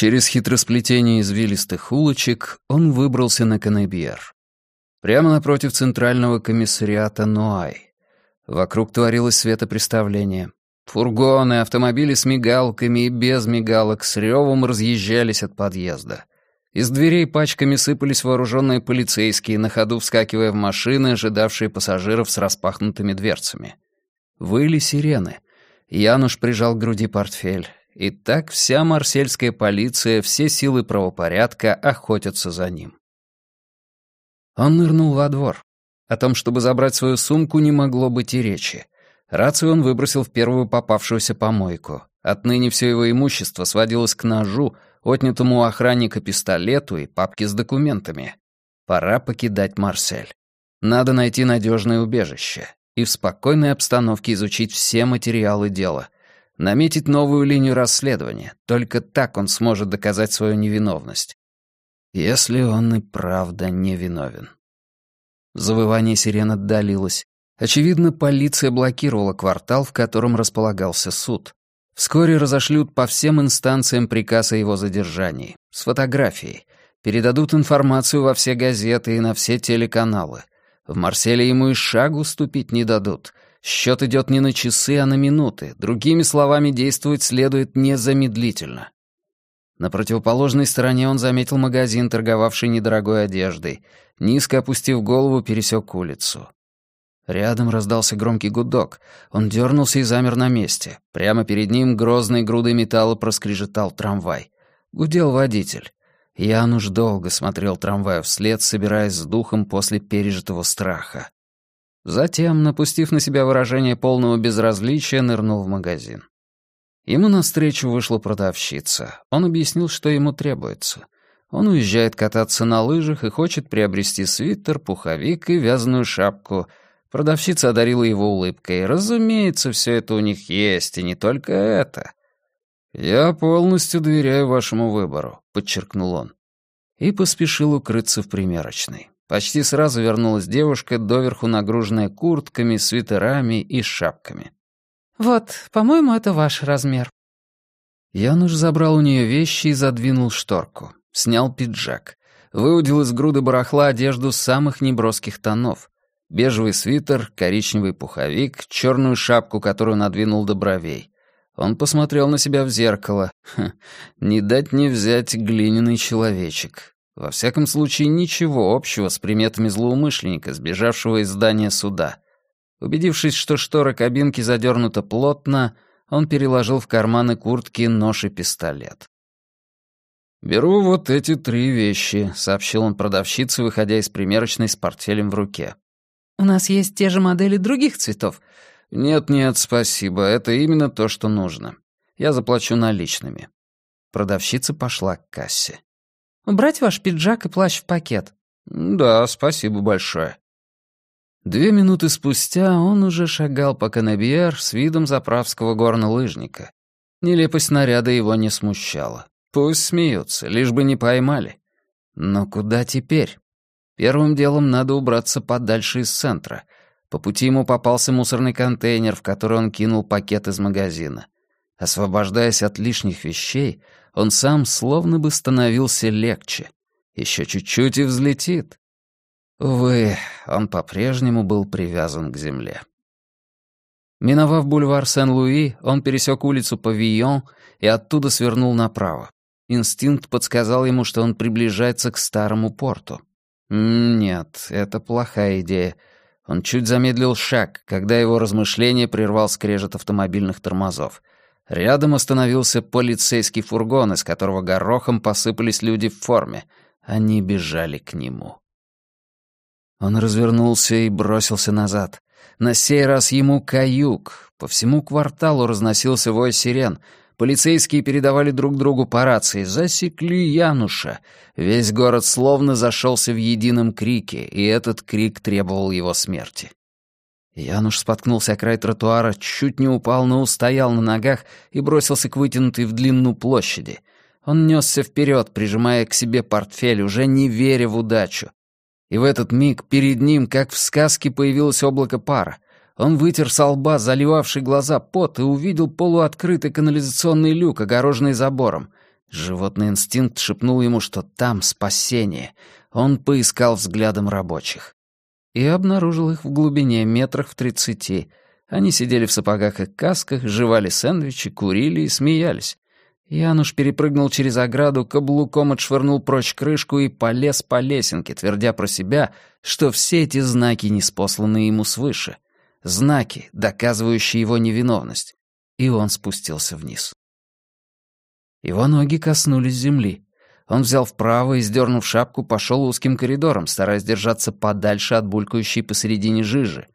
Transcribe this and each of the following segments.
Через хитросплетение извилистых улочек он выбрался на Канебьер. Прямо напротив центрального комиссариата Нуай. Вокруг творилось светопреставление. Фургоны, автомобили с мигалками и без мигалок с ревом разъезжались от подъезда. Из дверей пачками сыпались вооруженные полицейские, на ходу вскакивая в машины, ожидавшие пассажиров с распахнутыми дверцами. Выли сирены. Януш прижал к груди портфель. И так вся марсельская полиция, все силы правопорядка охотятся за ним. Он нырнул во двор. О том, чтобы забрать свою сумку, не могло быть и речи. Рацию он выбросил в первую попавшуюся помойку. Отныне все его имущество сводилось к ножу, отнятому у охранника пистолету и папке с документами. Пора покидать Марсель. Надо найти надежное убежище и в спокойной обстановке изучить все материалы дела. Наметить новую линию расследования. Только так он сможет доказать свою невиновность. Если он и правда невиновен. Завывание сирен отдалилось. Очевидно, полиция блокировала квартал, в котором располагался суд. Вскоре разошлют по всем инстанциям приказ о его задержании. С фотографией. Передадут информацию во все газеты и на все телеканалы. В Марселе ему и шагу ступить не дадут. Счет идет не на часы, а на минуты. Другими словами, действовать следует незамедлительно. На противоположной стороне он заметил магазин, торговавший недорогой одеждой. Низко опустив голову, пересек улицу. Рядом раздался громкий гудок. Он дернулся и замер на месте. Прямо перед ним грозной грудой металла проскрежетал трамвай. Гудел водитель. Януш долго смотрел трамваю вслед, собираясь с духом после пережитого страха. Затем, напустив на себя выражение полного безразличия, нырнул в магазин. Ему навстречу вышла продавщица. Он объяснил, что ему требуется. Он уезжает кататься на лыжах и хочет приобрести свитер, пуховик и вязаную шапку. Продавщица одарила его улыбкой. «Разумеется, все это у них есть, и не только это». «Я полностью доверяю вашему выбору», — подчеркнул он. И поспешил укрыться в примерочной. Почти сразу вернулась девушка, доверху нагруженная куртками, свитерами и шапками. «Вот, по-моему, это ваш размер». Януш забрал у нее вещи и задвинул шторку. Снял пиджак. Выудил из груды барахла одежду самых неброских тонов. Бежевый свитер, коричневый пуховик, черную шапку, которую надвинул до бровей. Он посмотрел на себя в зеркало. Ха, не дать не взять глиняный человечек. Во всяком случае, ничего общего с приметами злоумышленника, сбежавшего из здания суда. Убедившись, что штора кабинки задернута плотно, он переложил в карманы куртки нож и пистолет. «Беру вот эти три вещи», — сообщил он продавщице, выходя из примерочной с портфелем в руке. «У нас есть те же модели других цветов». «Нет-нет, спасибо, это именно то, что нужно. Я заплачу наличными». Продавщица пошла к кассе. «Убрать ваш пиджак и плащ в пакет». «Да, спасибо большое». Две минуты спустя он уже шагал по Канабьер с видом заправского горнолыжника. Нелепость наряда его не смущала. Пусть смеются, лишь бы не поймали. Но куда теперь? Первым делом надо убраться подальше из центра. По пути ему попался мусорный контейнер, в который он кинул пакет из магазина. Освобождаясь от лишних вещей, он сам словно бы становился легче. Еще чуть-чуть и взлетит. Увы, он по-прежнему был привязан к земле. Миновав бульвар Сен-Луи, он пересек улицу Павийон и оттуда свернул направо. Инстинкт подсказал ему, что он приближается к старому порту. Нет, это плохая идея. Он чуть замедлил шаг, когда его размышление прервал скрежет автомобильных тормозов. Рядом остановился полицейский фургон, из которого горохом посыпались люди в форме. Они бежали к нему. Он развернулся и бросился назад. На сей раз ему каюк. По всему кварталу разносился вой сирен. Полицейские передавали друг другу по рации. «Засекли Януша!» Весь город словно зашелся в едином крике, и этот крик требовал его смерти. Януш споткнулся о край тротуара, чуть не упал, но устоял на ногах и бросился к вытянутой в длину площади. Он несся вперед, прижимая к себе портфель, уже не веря в удачу. И в этот миг перед ним, как в сказке, появилось облако пара. Он вытер со лба заливавший глаза пот и увидел полуоткрытый канализационный люк, огороженный забором. Животный инстинкт шепнул ему, что там спасение. Он поискал взглядом рабочих. И обнаружил их в глубине метрах в тридцати. Они сидели в сапогах и касках, жевали сэндвичи, курили и смеялись. Януш перепрыгнул через ограду, каблуком отшвырнул прочь крышку и полез по лесенке, твердя про себя, что все эти знаки не спосланы ему свыше. Знаки, доказывающие его невиновность. И он спустился вниз. Его ноги коснулись земли. Он взял вправо и, сдернув шапку, пошел узким коридором, стараясь держаться подальше от булькающей посередине жижи.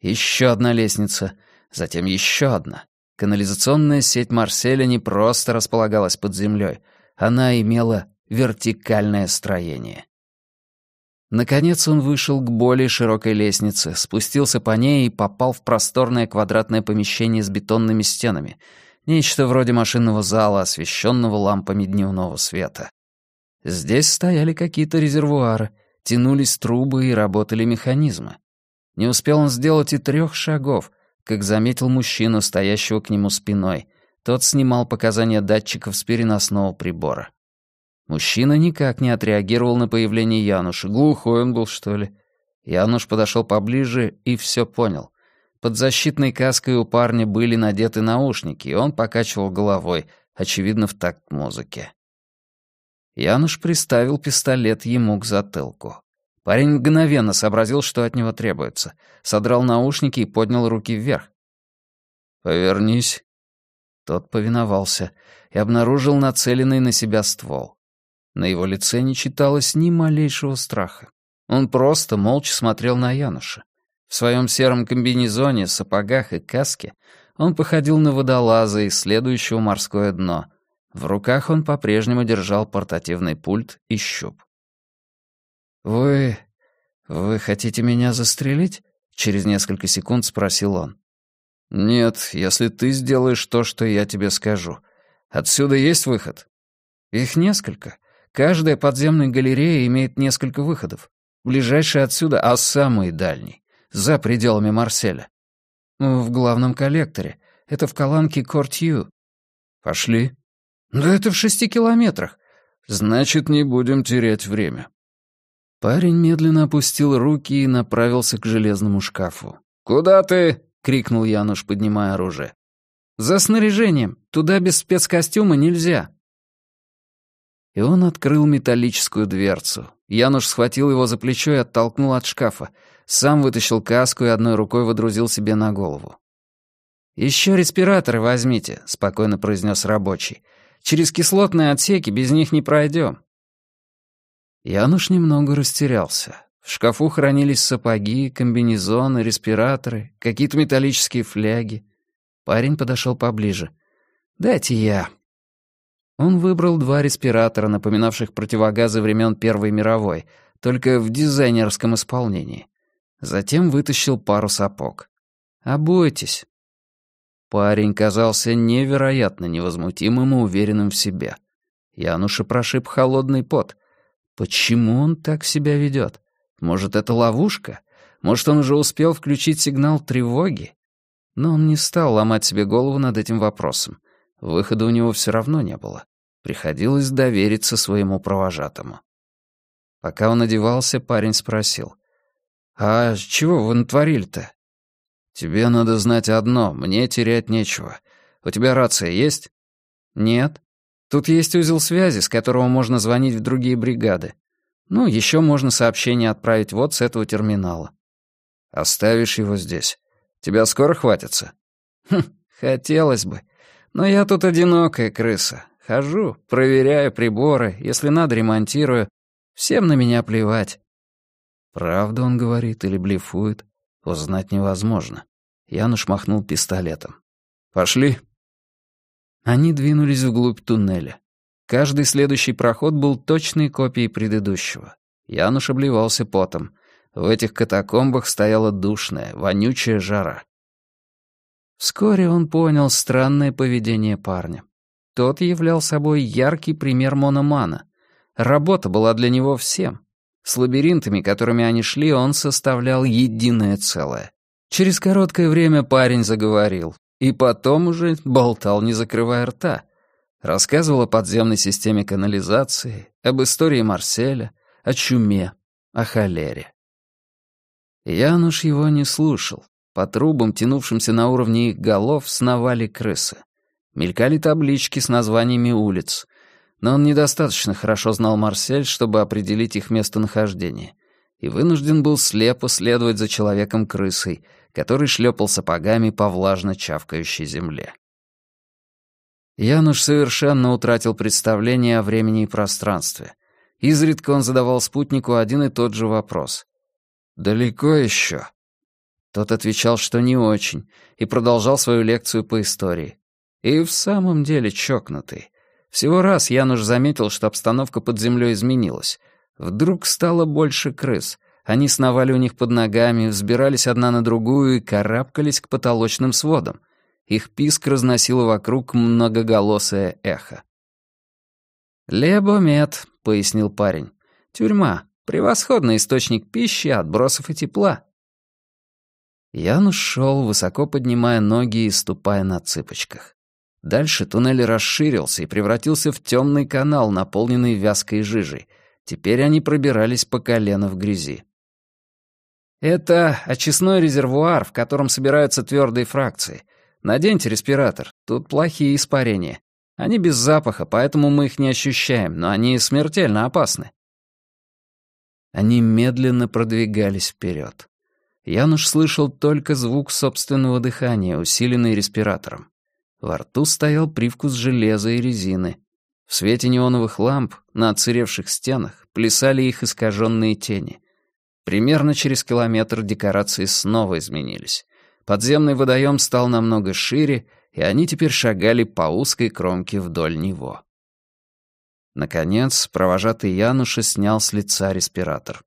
Еще одна лестница, затем еще одна. Канализационная сеть Марселя не просто располагалась под землей, она имела вертикальное строение. Наконец он вышел к более широкой лестнице, спустился по ней и попал в просторное квадратное помещение с бетонными стенами, нечто вроде машинного зала, освещенного лампами дневного света. Здесь стояли какие-то резервуары, тянулись трубы и работали механизмы. Не успел он сделать и трех шагов, как заметил мужчину, стоящего к нему спиной. Тот снимал показания датчиков с переносного прибора. Мужчина никак не отреагировал на появление Януша. Глухой он был, что ли? Януш подошел поближе и все понял. Под защитной каской у парня были надеты наушники, и он покачивал головой, очевидно, в такт музыки. Януш приставил пистолет ему к затылку. Парень мгновенно сообразил, что от него требуется. Содрал наушники и поднял руки вверх. «Повернись». Тот повиновался и обнаружил нацеленный на себя ствол. На его лице не читалось ни малейшего страха. Он просто молча смотрел на Януша. В своем сером комбинезоне, сапогах и каске он походил на водолаза, исследующего морское дно. В руках он по-прежнему держал портативный пульт и щуп. «Вы... вы хотите меня застрелить?» — через несколько секунд спросил он. «Нет, если ты сделаешь то, что я тебе скажу. Отсюда есть выход?» «Их несколько. Каждая подземная галерея имеет несколько выходов. Ближайший отсюда, а самый дальний, за пределами Марселя. В главном коллекторе. Это в Каланке Кортью. Пошли. Да это в шести километрах. Значит, не будем терять время. Парень медленно опустил руки и направился к железному шкафу. «Куда ты?» — крикнул Януш, поднимая оружие. «За снаряжением. Туда без спецкостюма нельзя». И он открыл металлическую дверцу. Януш схватил его за плечо и оттолкнул от шкафа. Сам вытащил каску и одной рукой водрузил себе на голову. «Еще респираторы возьмите», — спокойно произнес рабочий. «Через кислотные отсеки без них не пройдем. Януш немного растерялся. В шкафу хранились сапоги, комбинезоны, респираторы, какие-то металлические фляги. Парень подошел поближе. «Дайте я». Он выбрал два респиратора, напоминавших противогазы времен Первой мировой, только в дизайнерском исполнении. Затем вытащил пару сапог. «Обойтесь». Парень казался невероятно невозмутимым и уверенным в себе. Януша прошиб холодный пот — Почему он так себя ведет? Может, это ловушка? Может, он уже успел включить сигнал тревоги? Но он не стал ломать себе голову над этим вопросом. Выхода у него все равно не было. Приходилось довериться своему провожатому. Пока он одевался, парень спросил. «А чего вы натворили-то?» «Тебе надо знать одно, мне терять нечего. У тебя рация есть?» «Нет». Тут есть узел связи, с которого можно звонить в другие бригады. Ну, еще можно сообщение отправить вот с этого терминала. Оставишь его здесь. Тебя скоро хватится? Хм, хотелось бы. Но я тут одинокая крыса. Хожу, проверяю приборы, если надо, ремонтирую. Всем на меня плевать. Правда он говорит или блефует, узнать невозможно. Януш махнул пистолетом. «Пошли». Они двинулись вглубь туннеля. Каждый следующий проход был точной копией предыдущего. Януш обливался потом. В этих катакомбах стояла душная, вонючая жара. Вскоре он понял странное поведение парня. Тот являл собой яркий пример мономана. Работа была для него всем. С лабиринтами, которыми они шли, он составлял единое целое. Через короткое время парень заговорил. И потом уже болтал, не закрывая рта. Рассказывал о подземной системе канализации, об истории Марселя, о чуме, о холере. Януш его не слушал. По трубам, тянувшимся на уровне их голов, сновали крысы. Мелькали таблички с названиями улиц. Но он недостаточно хорошо знал Марсель, чтобы определить их местонахождение, и вынужден был слепо следовать за человеком-крысой, который шлепал сапогами по влажно чавкающей земле. Януш совершенно утратил представление о времени и пространстве. Изредка он задавал спутнику один и тот же вопрос. «Далеко еще?» Тот отвечал, что не очень, и продолжал свою лекцию по истории. И в самом деле чокнутый. Всего раз Януш заметил, что обстановка под землей изменилась. Вдруг стало больше крыс. Они сновали у них под ногами, взбирались одна на другую и карабкались к потолочным сводам. Их писк разносило вокруг многоголосое эхо. «Лебомет», — пояснил парень. «Тюрьма. Превосходный источник пищи, отбросов и тепла». Януш шел, высоко поднимая ноги и ступая на цыпочках. Дальше туннель расширился и превратился в темный канал, наполненный вязкой жижей. Теперь они пробирались по колено в грязи. «Это очистной резервуар, в котором собираются твердые фракции. Наденьте респиратор, тут плохие испарения. Они без запаха, поэтому мы их не ощущаем, но они смертельно опасны». Они медленно продвигались вперед. Януш слышал только звук собственного дыхания, усиленный респиратором. Во рту стоял привкус железа и резины. В свете неоновых ламп на отсыревших стенах плясали их искаженные тени. Примерно через километр декорации снова изменились. Подземный водоем стал намного шире, и они теперь шагали по узкой кромке вдоль него. Наконец, провожатый Януша снял с лица респиратор.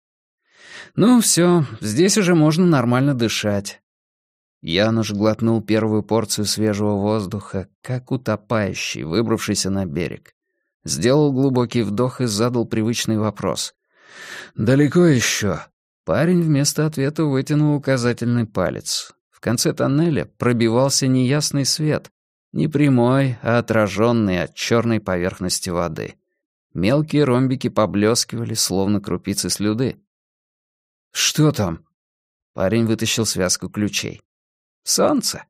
«Ну, все, здесь уже можно нормально дышать. Януш глотнул первую порцию свежего воздуха, как утопающий, выбравшийся на берег. Сделал глубокий вдох и задал привычный вопрос. «Далеко еще?» Парень вместо ответа вытянул указательный палец. В конце тоннеля пробивался неясный свет, не прямой, а отраженный от черной поверхности воды. Мелкие ромбики поблескивали, словно крупицы слюды. «Что там?» Парень вытащил связку ключей. Солнце.